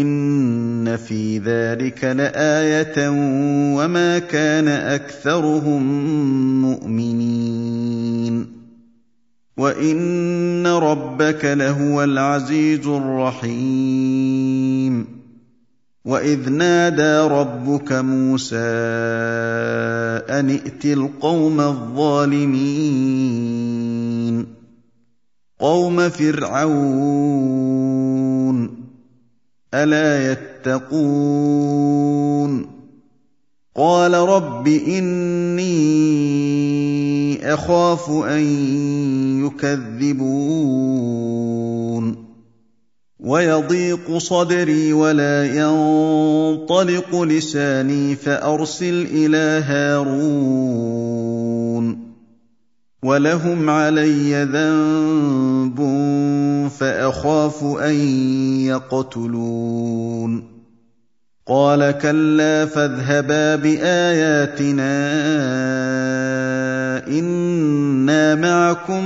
ان في ذلك لايه وما كان اكثرهم مؤمنين وان ربك لهو العزيز الرحيم واذ نادى ربك موسى ان ائت القوم الظالمين قوم فرعون ألا يتقون؟ قال رب إني أخاف أن يكذبون. ويضيق صدري ولا ينطلق لساني فأرسل إلى هارون. ولهم علي ذنب فاخاف ان يقتلون قال كلا فاذهبا باياتنا أنا معكم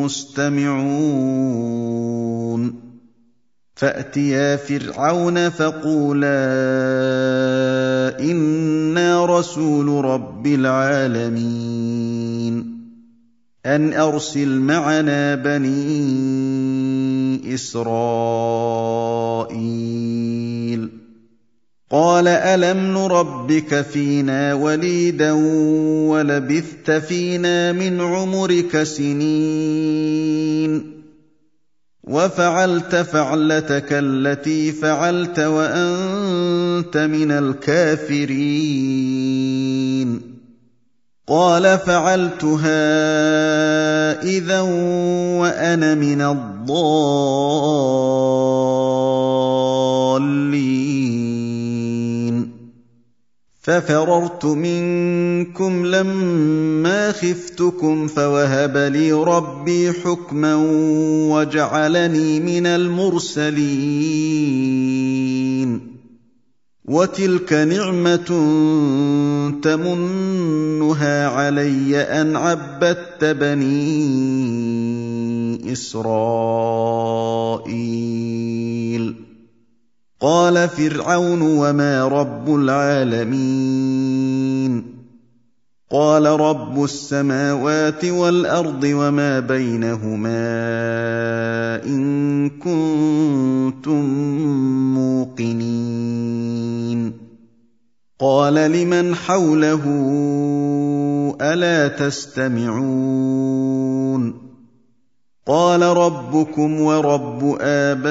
مستمعون فاتيا فرعون فقولا أنا رسول رب العالمين أن أرسل معنا بني إسرائيل. قال ألم نربك فينا وليدا ولبثت فينا من عمرك سنين. وفعلت فعلتك التي فعلت وأنت من الكافرين. قال فعلتها إذا وأنا من الضالين. ففررت منكم لما خفتكم فوهب لي ربي حكما وجعلني من المرسلين. وتلك نعمه تمنها علي ان عبدت بني اسرائيل قال فرعون وما رب العالمين قال رب السماوات والارض وما بينهما ان كنتم قال لمن حوله ألا تستمعون قال ربكم ورب آبائكم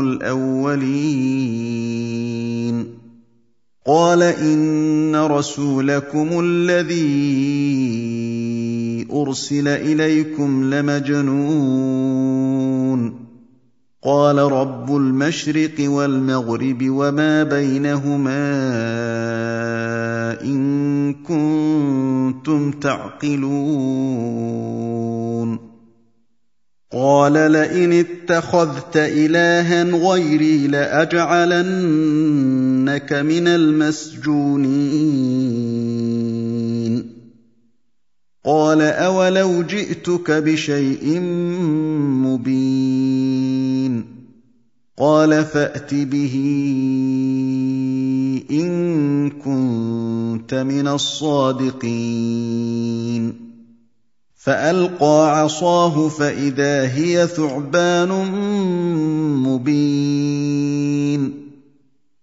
الأولين قال إن رسولكم الذي أرسل إليكم لمجنون قال رب المشرق والمغرب وما بينهما إن كنتم تعقلون. قال لئن اتخذت إلها غيري لأجعلنك من المسجونين. قال أولو جئتك بشيء مبين قال فأت به إن كنت من الصادقين فألقى عصاه فإذا هي ثعبان مبين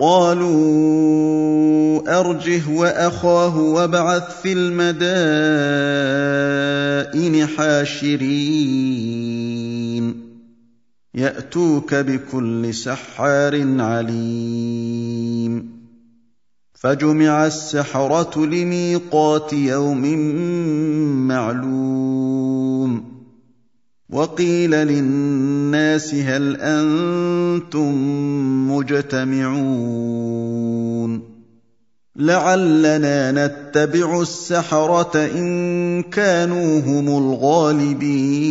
قالوا أرجه وأخاه وابعث في المدائن حاشرين. يأتوك بكل سحار عليم. فجمع السحرة لميقات يوم معلوم. وقيل للناس هل أنتم مجتمعون لعلنا نتبع السحرة إن كانوا هم الغالبين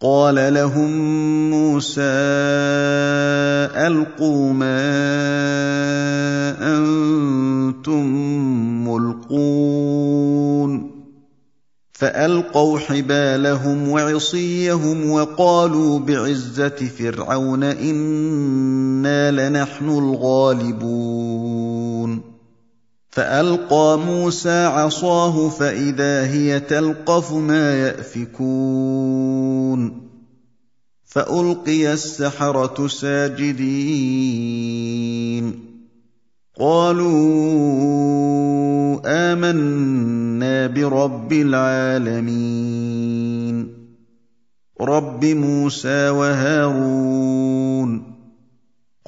قال لهم موسى ألقوا ما أنتم ملقون. فألقوا حبالهم وعصيهم وقالوا بعزة فرعون إنا لنحن الغالبون. فألقى موسى عصاه فإذا هي تلقف ما يأفكون. فألقي السحرة ساجدين. قالوا آمنا برب العالمين. رب موسى وهارون.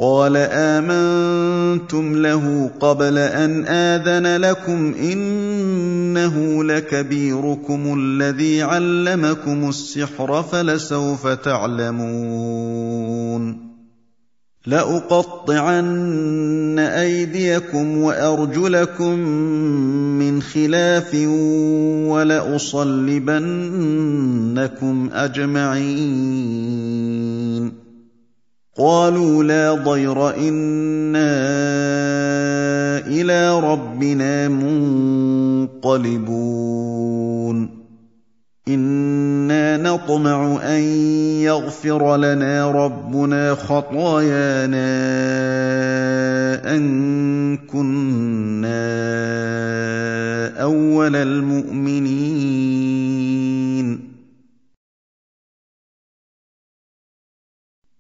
قال آمنتم له قبل أن آذن لكم إنه لكبيركم الذي علمكم السحر فلسوف تعلمون لأقطعن أيديكم وأرجلكم من خلاف ولأصلبنكم أجمعين قالوا لا ضير إنا إلى ربنا منقلبون. إنا نطمع أن يغفر لنا ربنا خطايانا أن كنا أول المؤمنين.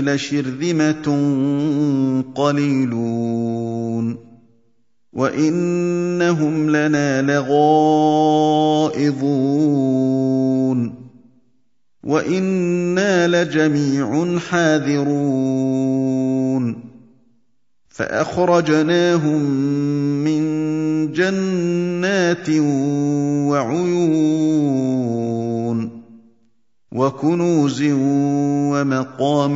لشرذمة قليلون وإنهم لنا لغائظون وإنا لجميع حاذرون فأخرجناهم من جنات وعيون وكنوز ومقام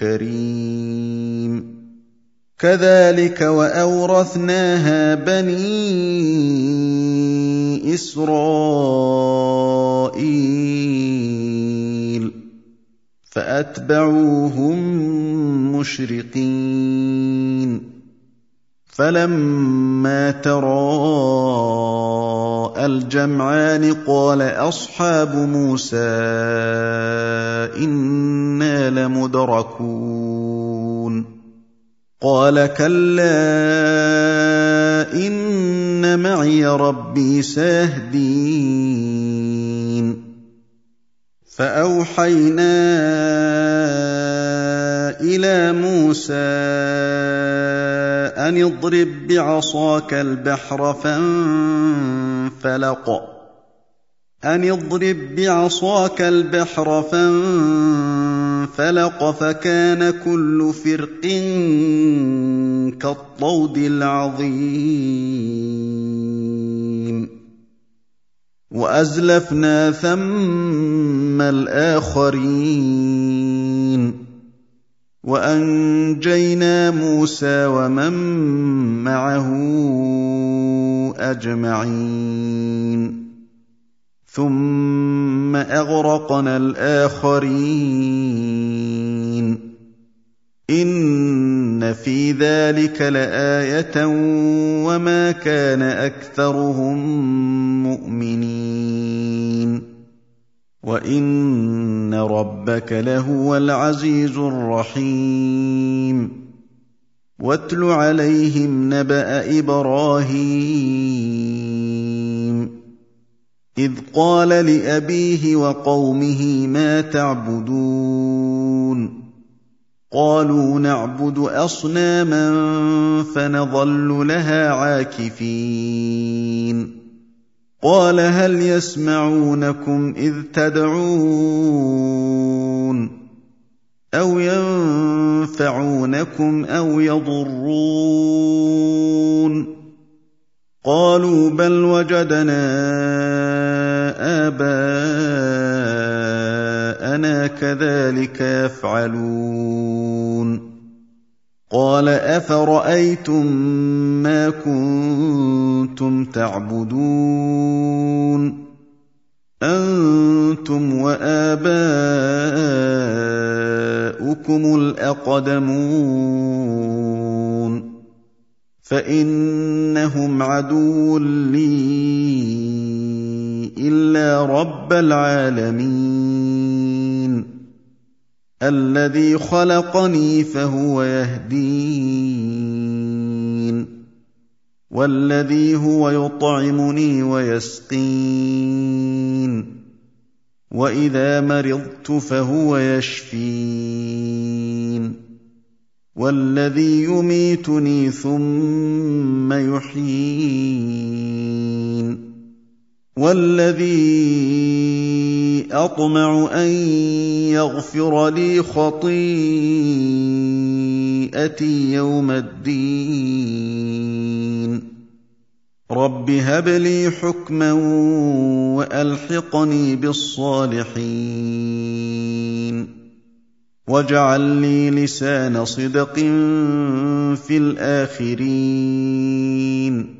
كريم. كذلك وأورثناها بني إسرائيل فأتبعوهم مشرقين. فلما تراءى الجمعان قال أصحاب موسى إنا لمدركون. قال كلا إن معي ربي سيهدين. فأوحينا إلى موسى أن اضرب بعصاك البحر فانفلق. أن اضرب بعصاك البحر فانفلق فكان كل فرق كالطود العظيم. وأزلفنا ثم الآخرين. وأنجينا موسى ومن معه أجمعين. ثم أغرقنا الآخرين. إن في ذلك لآية وما كان أكثرهم مؤمنين. وان ربك لهو العزيز الرحيم واتل عليهم نبا إبراهيم اذ قال لابيه وقومه ما تعبدون قالوا نعبد اصناما فنظل لها عاكفين قال هل يسمعونكم إذ تدعون أو ينفعونكم أو يضرون قالوا بل وجدنا آباءنا كذلك يفعلون قال أفرأيتم ما كنتم تعبدون أنتم وآباؤكم الأقدمون فإنهم عدو لي إلا رب العالمين الذي خلقني فهو يهدين والذي هو يطعمني ويسقين وإذا مرضت فهو يشفين والذي يميتني ثم يحيين. والذي أطمع أن يغفر لي خطيئتي يوم الدين. رب هب لي حكما وألحقني بالصالحين. واجعل لي لسان صدق في الآخرين.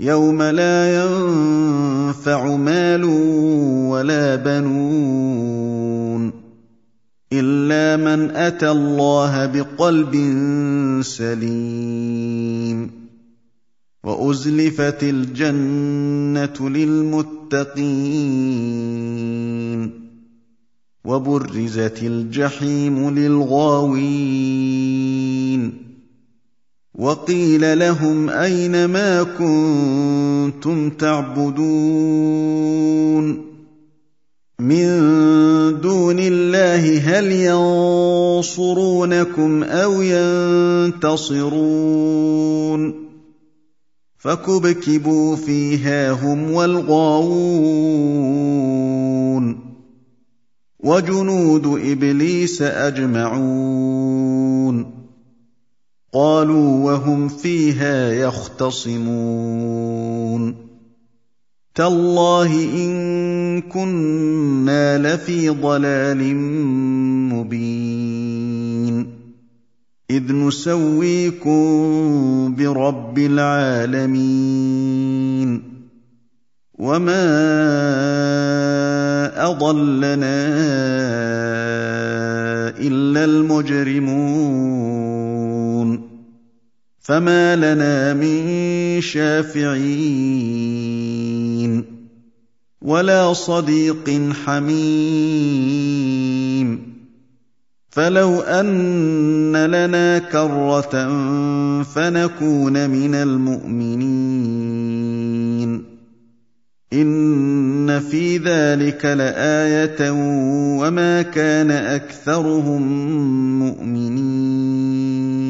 يوم لا ينفع مال ولا بنون الا من اتى الله بقلب سليم وازلفت الجنه للمتقين وبرزت الجحيم للغاوين وقيل لهم أين ما كنتم تعبدون من دون الله هل ينصرونكم أو ينتصرون فكبكبوا فيها هم والغاوون وجنود إبليس أجمعون قالوا وهم فيها يختصمون. تالله إن كنا لفي ضلال مبين. إذ نسويكم برب العالمين. وما أضلنا إلا المجرمون. فما لنا من شافعين ولا صديق حميم فلو ان لنا كره فنكون من المؤمنين ان في ذلك لايه وما كان اكثرهم مؤمنين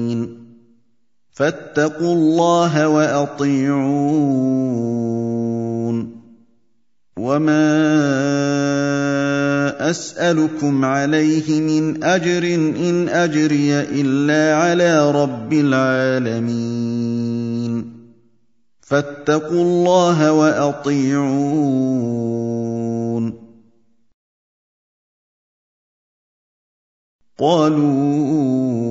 فاتقوا الله وأطيعون. وما أسألكم عليه من أجر إن أجري إلا على رب العالمين. فاتقوا الله وأطيعون. قالوا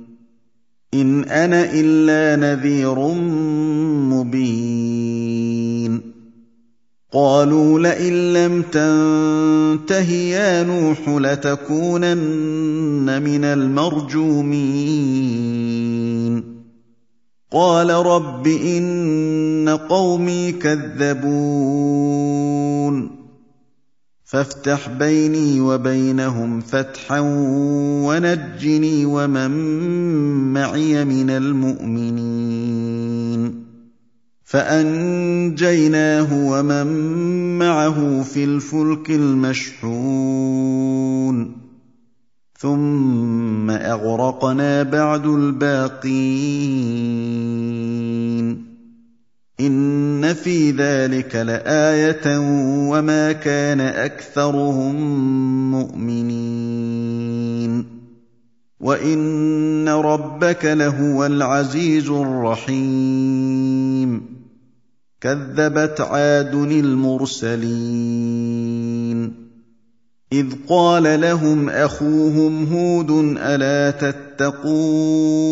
إن أنا إلا نذير مبين. قالوا لئن لم تنته يا نوح لتكونن من المرجومين. قال رب إن قومي كذبون. فافتح بيني وبينهم فتحا ونجني ومن معي من المؤمنين. فأنجيناه ومن معه في الفلك المشحون. ثم أغرقنا بعد الباقين. ان في ذلك لايه وما كان اكثرهم مؤمنين وان ربك لهو العزيز الرحيم كذبت عاد المرسلين اذ قال لهم اخوهم هود الا تتقون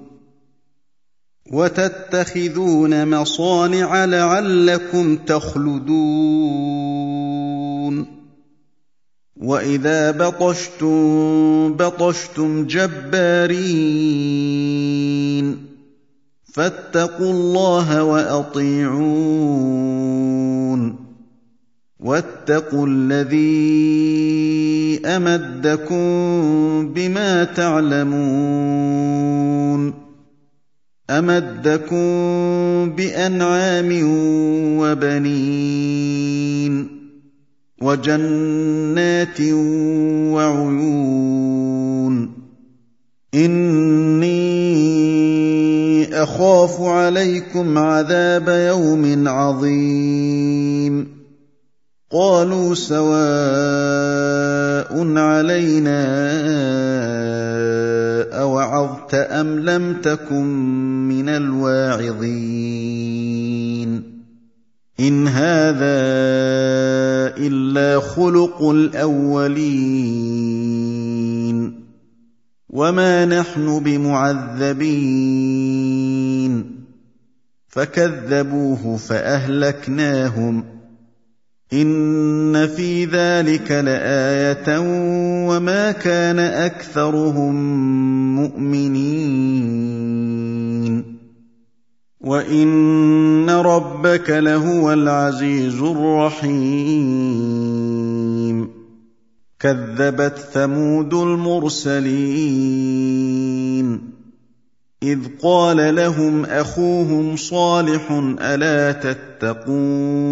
وتتخذون مصانع لعلكم تخلدون. وإذا بطشتم بطشتم جبارين. فاتقوا الله وأطيعون. واتقوا الذي أمدكم بما تعلمون. أمدكم بأنعام وبنين وجنات وعيون إني واخاف عليكم عذاب يوم عظيم قالوا سواء علينا أوعظت أم لم تكن من الواعظين. إن هذا إلا خلق الأولين. وما نحن بمعذبين. فكذبوه فأهلكناهم. ان في ذلك لايه وما كان اكثرهم مؤمنين وان ربك لهو العزيز الرحيم كذبت ثمود المرسلين اذ قال لهم اخوهم صالح الا تتقون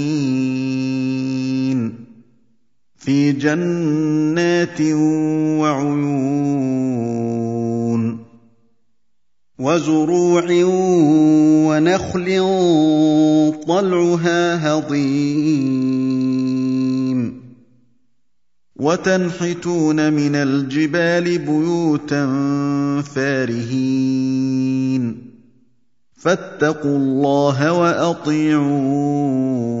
في جنات وعيون وزروع ونخل طلعها هضيم وتنحتون من الجبال بيوتا فارهين فاتقوا الله وأطيعون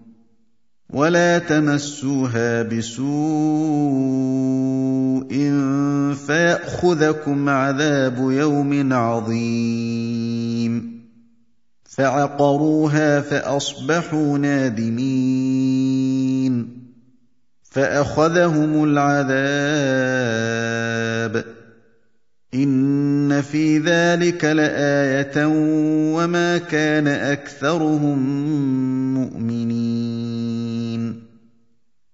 ولا تمسوها بسوء فيأخذكم عذاب يوم عظيم. فعقروها فأصبحوا نادمين. فأخذهم العذاب. إن في ذلك لآية وما كان أكثرهم مؤمنين.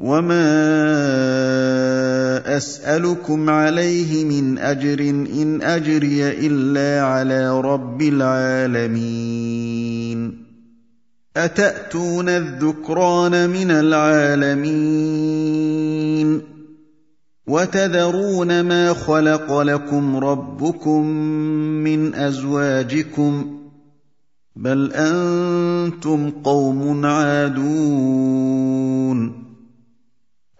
وما اسالكم عليه من اجر ان اجري الا على رب العالمين اتاتون الذكران من العالمين وتذرون ما خلق لكم ربكم من ازواجكم بل أنتم قوم عادون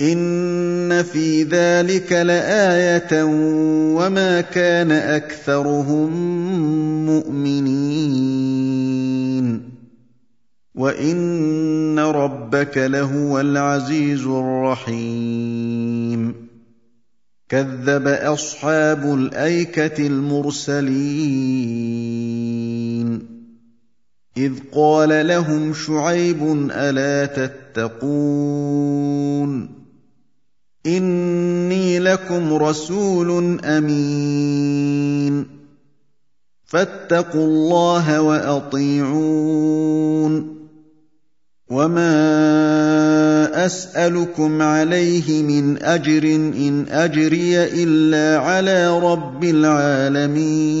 ان في ذلك لايه وما كان اكثرهم مؤمنين وان ربك لهو العزيز الرحيم كذب اصحاب الايكه المرسلين اذ قال لهم شعيب الا تتقون اني لكم رسول امين فاتقوا الله واطيعون وما اسالكم عليه من اجر ان اجري الا على رب العالمين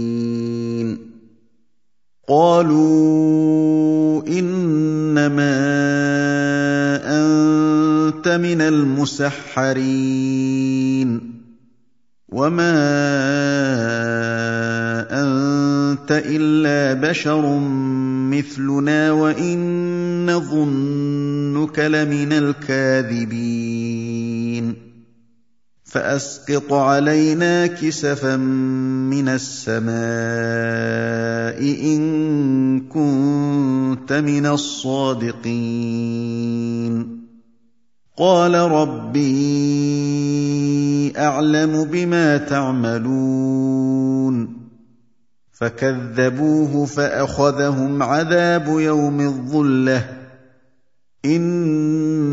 قالوا إنما أنت من المسحرين وما أنت إلا بشر مثلنا وإن نظنك لمن الكاذبين فأسقط علينا كسفا من السماء إن كنت من الصادقين. قال ربي أعلم بما تعملون. فكذبوه فأخذهم عذاب يوم الظلة.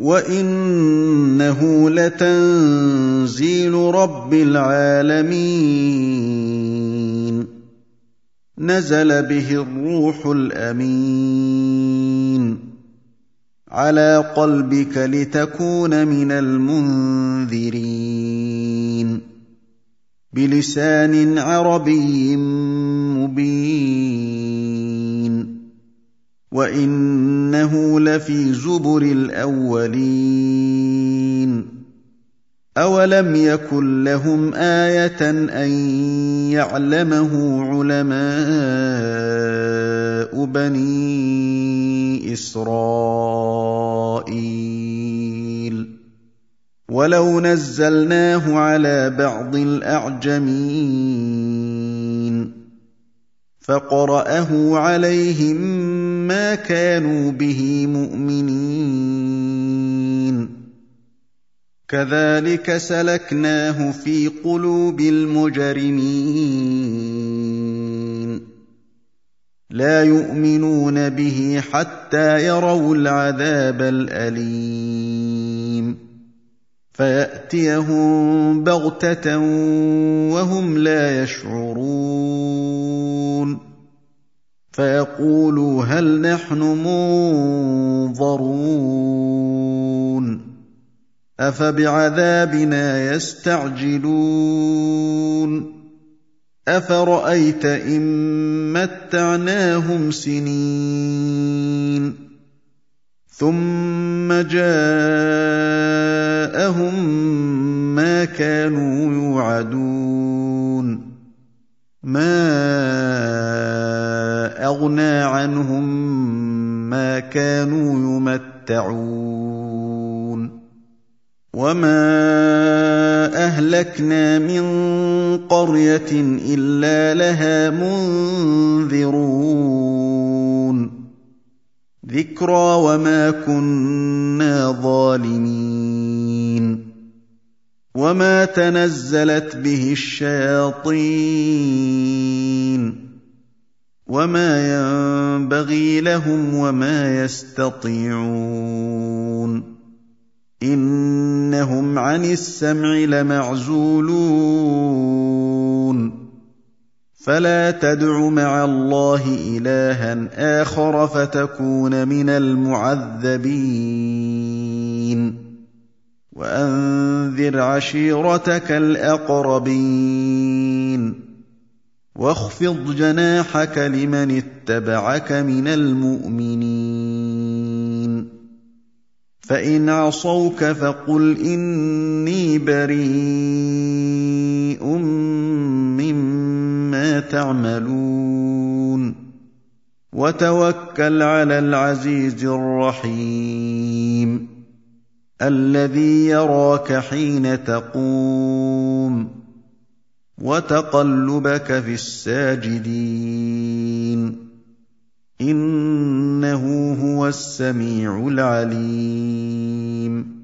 وانه لتنزيل رب العالمين نزل به الروح الامين على قلبك لتكون من المنذرين بلسان عربي مبين وانه لفي زبر الاولين اولم يكن لهم إيه ان يعلمه علماء بني اسرائيل ولو نزلناه على بعض الاعجمين فقرأه عليهم ما كانوا به مؤمنين. كذلك سلكناه في قلوب المجرمين. لا يؤمنون به حتى يروا العذاب الأليم. فياتيهم بغته وهم لا يشعرون فيقولوا هل نحن منظرون افبعذابنا يستعجلون افرايت ان متعناهم سنين ثم جاءهم ما كانوا يوعدون ما اغنى عنهم ما كانوا يمتعون وما اهلكنا من قريه الا لها منذرون ذكرى وما كنا ظالمين وما تنزلت به الشياطين وما ينبغي لهم وما يستطيعون إنهم عن السمع لمعزولون فلا تدع مع الله إلها آخر فتكون من المعذبين. وأنذر عشيرتك الأقربين. واخفض جناحك لمن اتبعك من المؤمنين. فإن عصوك فقل إني بريء مما تعملون. وتوكل على العزيز الرحيم الذي يراك حين تقوم وتقلبك في الساجدين. إنه هو السميع العليم.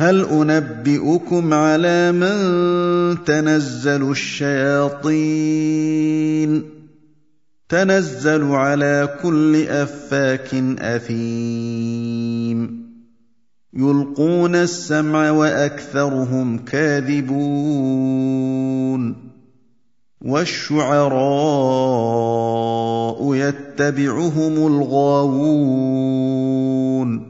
هل انبئكم على من تنزل الشياطين؟ تنزل على كل افاك اثيم. يلقون السمع واكثرهم كاذبون. والشعراء يتبعهم الغاوون.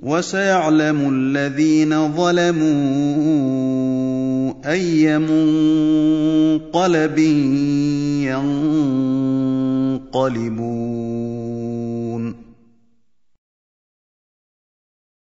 وسيعلم الذين ظلموا أي منقلب ينقلبون.